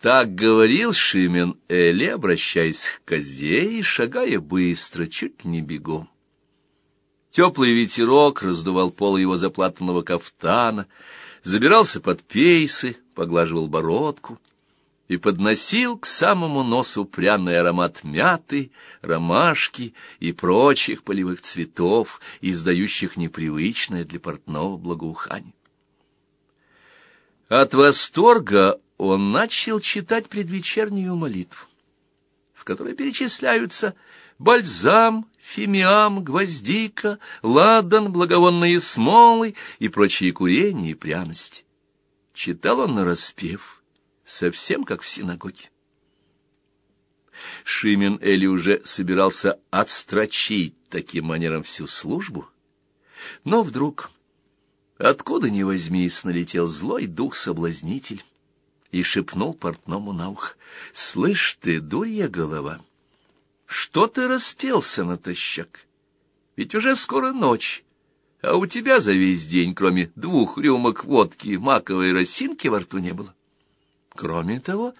Так говорил Шимен Эли, обращаясь к козе и шагая быстро, чуть не бегом. Теплый ветерок раздувал пол его заплатанного кафтана, забирался под пейсы, поглаживал бородку и подносил к самому носу пряный аромат мяты, ромашки и прочих полевых цветов, издающих непривычное для портного благоухание. От восторга он начал читать предвечернюю молитву, в которой перечисляются бальзам, фимиам, гвоздика, ладан, благовонные смолы и прочие курения и пряности. Читал он нараспев, совсем как в синагоге. Шимен Эли уже собирался отстрочить таким манером всю службу, но вдруг, откуда ни возьмись, налетел злой дух-соблазнитель и шепнул портному на ухо, «Слышь ты, дурья голова!» Что ты распелся натощак? Ведь уже скоро ночь, а у тебя за весь день, кроме двух рюмок водки, маковой росинки во рту не было. Кроме того,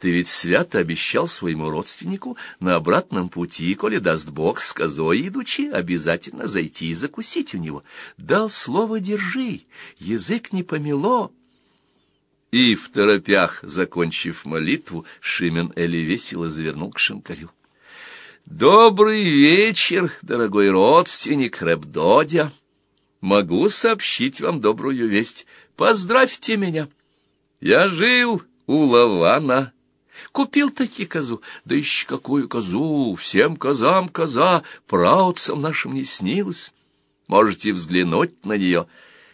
ты ведь свято обещал своему родственнику на обратном пути, коли даст Бог с козой идучи, обязательно зайти и закусить у него. Дал слово «держи», язык не помело. И в торопях, закончив молитву, Шимен Эли весело завернул к шинкарю. Добрый вечер, дорогой родственник Рэбдодя. Могу сообщить вам добрую весть. Поздравьте меня. Я жил у Лавана. Купил таки козу, да еще какую козу, всем козам коза, праотцам нашим не снилось. Можете взглянуть на нее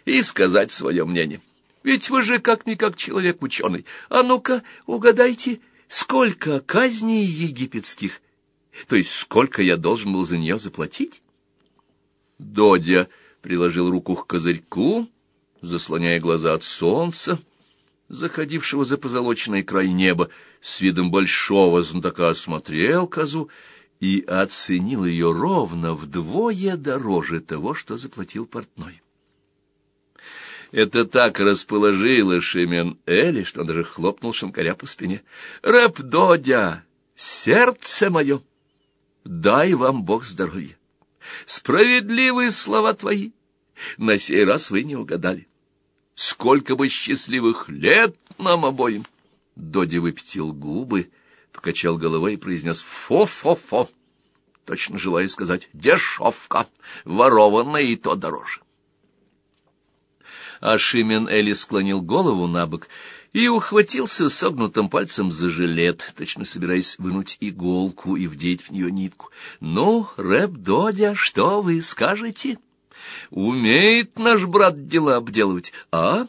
и сказать свое мнение. Ведь вы же как-никак человек ученый. А ну-ка, угадайте, сколько казней египетских то есть сколько я должен был за нее заплатить? Додя приложил руку к козырьку, заслоняя глаза от солнца, заходившего за позолоченный край неба, с видом большого знатока осмотрел козу и оценил ее ровно вдвое дороже того, что заплатил портной. Это так расположило Шемен Эли, что он даже хлопнул шинкаря по спине. «Рэп, Додя, сердце мое!» дай вам Бог здоровья. Справедливые слова твои. На сей раз вы не угадали. Сколько бы счастливых лет нам обоим. Доди выпятил губы, покачал головой и произнес «фо-фо-фо», точно желая сказать «дешевка, ворованная и то дороже». А Шимен Эли склонил голову на бок и ухватился согнутым пальцем за жилет, точно собираясь вынуть иголку и вдеть в нее нитку. «Ну, Рэп-Додя, что вы скажете? Умеет наш брат дела обделывать, а?»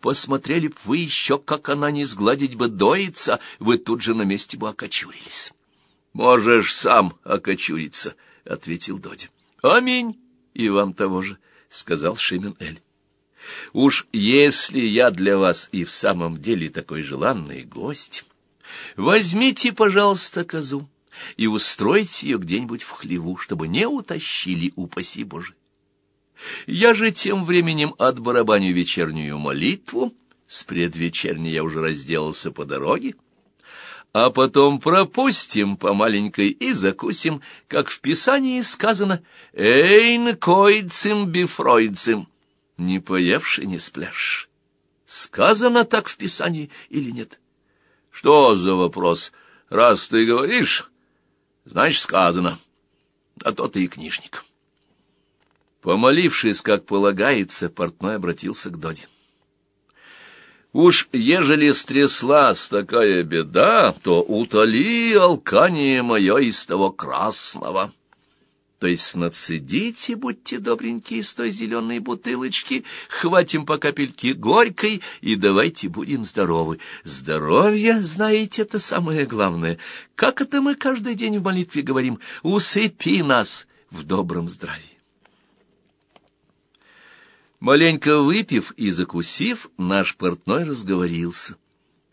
Посмотрели б вы еще, как она не сгладить бы доится, вы тут же на месте бы окочурились. — Можешь сам окочуриться, — ответил Додя. — Аминь, и вам того же, — сказал Шимен Эль. Уж если я для вас и в самом деле такой желанный гость, возьмите, пожалуйста, козу и устройте ее где-нибудь в хлеву, чтобы не утащили, упаси Боже. Я же тем временем отбарабаню вечернюю молитву, с предвечерней я уже разделался по дороге, а потом пропустим по маленькой и закусим, как в Писании сказано «Эйн койцем бифройцем» не поевший не спляшь. Сказано так в Писании или нет? Что за вопрос? Раз ты говоришь, значит, сказано. А то ты и книжник. Помолившись, как полагается, портной обратился к Доде. Уж ежели стряслась такая беда, то утоли алкание мое из того красного. То есть нацедите, будьте добренькие, с той зеленой бутылочки, хватим по капельке горькой и давайте будем здоровы. Здоровье, знаете, это самое главное. Как это мы каждый день в молитве говорим? Усыпи нас в добром здравии. Маленько выпив и закусив, наш портной разговорился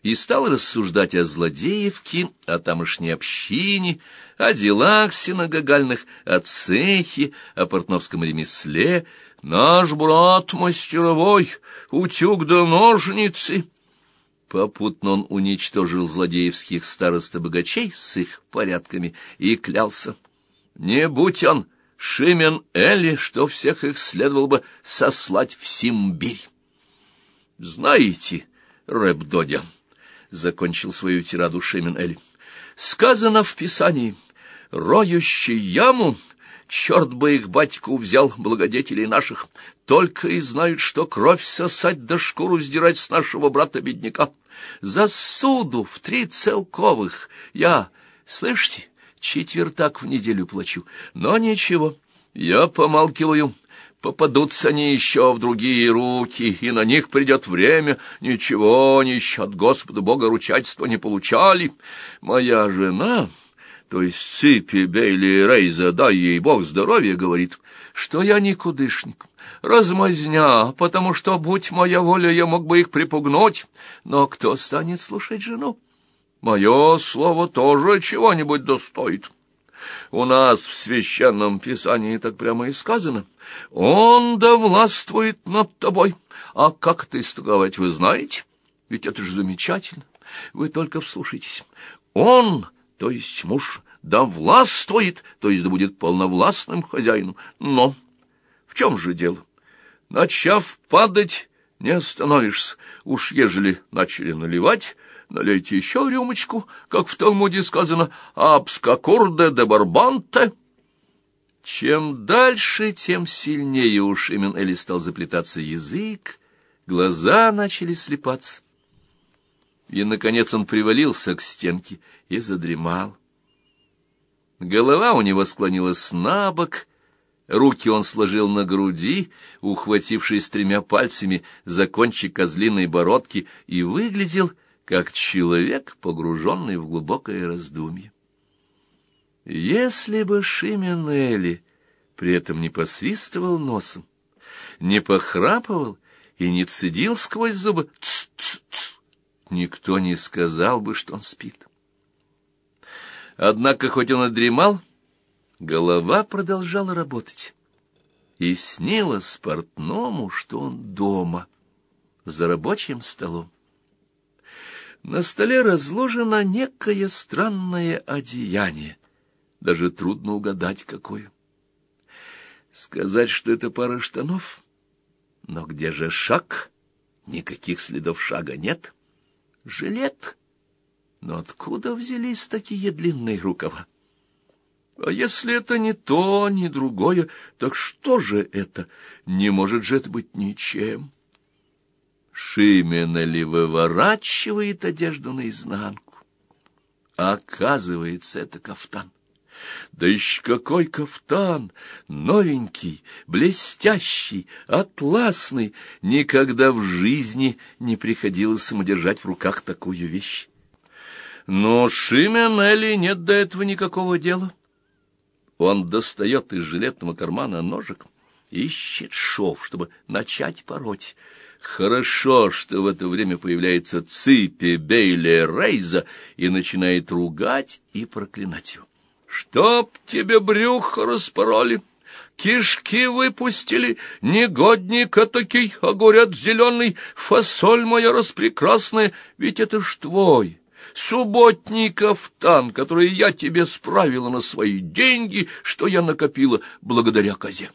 и стал рассуждать о злодеевке, о тамошней общине, о делах синагогальных, о цехе, о портновском ремесле. «Наш брат мастеровой, утюг да ножницы!» Попутно он уничтожил злодеевских староста-богачей с их порядками и клялся. Не будь он Шимен Эли, что всех их следовало бы сослать в Симбирь. Знаете, Рэб Додя, — закончил свою тираду Шимен Эли, — сказано в Писании, роющий яму Черт бы их, батьку, взял, благодетелей наших. Только и знают, что кровь сосать да шкуру сдирать с нашего брата-бедняка. За суду в три целковых я, слышите, четвертак в неделю плачу. Но ничего, я помалкиваю. Попадутся они еще в другие руки, и на них придет время. Ничего, ни от Господа Бога ручательства не получали. Моя жена то есть Ципи, Бейли Рейза, дай ей бог здоровья, говорит, что я никудышник, размазня, потому что, будь моя воля, я мог бы их припугнуть, но кто станет слушать жену? Мое слово тоже чего-нибудь достоит. У нас в священном писании так прямо и сказано. Он да властвует над тобой. А как это истолковать, вы знаете? Ведь это же замечательно. Вы только вслушайтесь. Он то есть муж да властвует, то есть да будет полновластным хозяином. Но в чем же дело? Начав падать, не остановишься. Уж ежели начали наливать, налейте еще рюмочку, как в Талмуде сказано, «Абскакурде де барбанте». Чем дальше, тем сильнее у Шимен Эли стал заплетаться язык, глаза начали слепаться. И, наконец, он привалился к стенке и задремал. Голова у него склонилась на бок, руки он сложил на груди, ухватившись тремя пальцами за кончик козлиной бородки, и выглядел, как человек, погруженный в глубокое раздумье. Если бы Шименели при этом не посвистывал носом, не похрапывал и не цедил сквозь зубы «ц-ц-ц», никто не сказал бы, что он спит. Однако, хоть он и дремал, голова продолжала работать. И снилось портному, что он дома, за рабочим столом. На столе разложено некое странное одеяние. Даже трудно угадать, какое. Сказать, что это пара штанов? Но где же шаг? Никаких следов шага нет. Жилет? Но откуда взялись такие длинные рукава? А если это не то, ни другое, так что же это? Не может же это быть ничем. Шимена выворачивает одежду наизнанку? Оказывается, это кафтан. Да еще какой кафтан! Новенький, блестящий, атласный. Никогда в жизни не приходилось самодержать в руках такую вещь. Но Шименели нет до этого никакого дела. Он достает из жилетного кармана ножик, ищет шов, чтобы начать пороть. Хорошо, что в это время появляется Ципи Бейли Рейза и начинает ругать и проклинать его. «Чтоб тебе брюхо распороли!» Кишки выпустили, негодник этакий, огурец зеленый, фасоль моя распрекрасная, ведь это ж твой, субботний кафтан, который я тебе справила на свои деньги, что я накопила благодаря козе.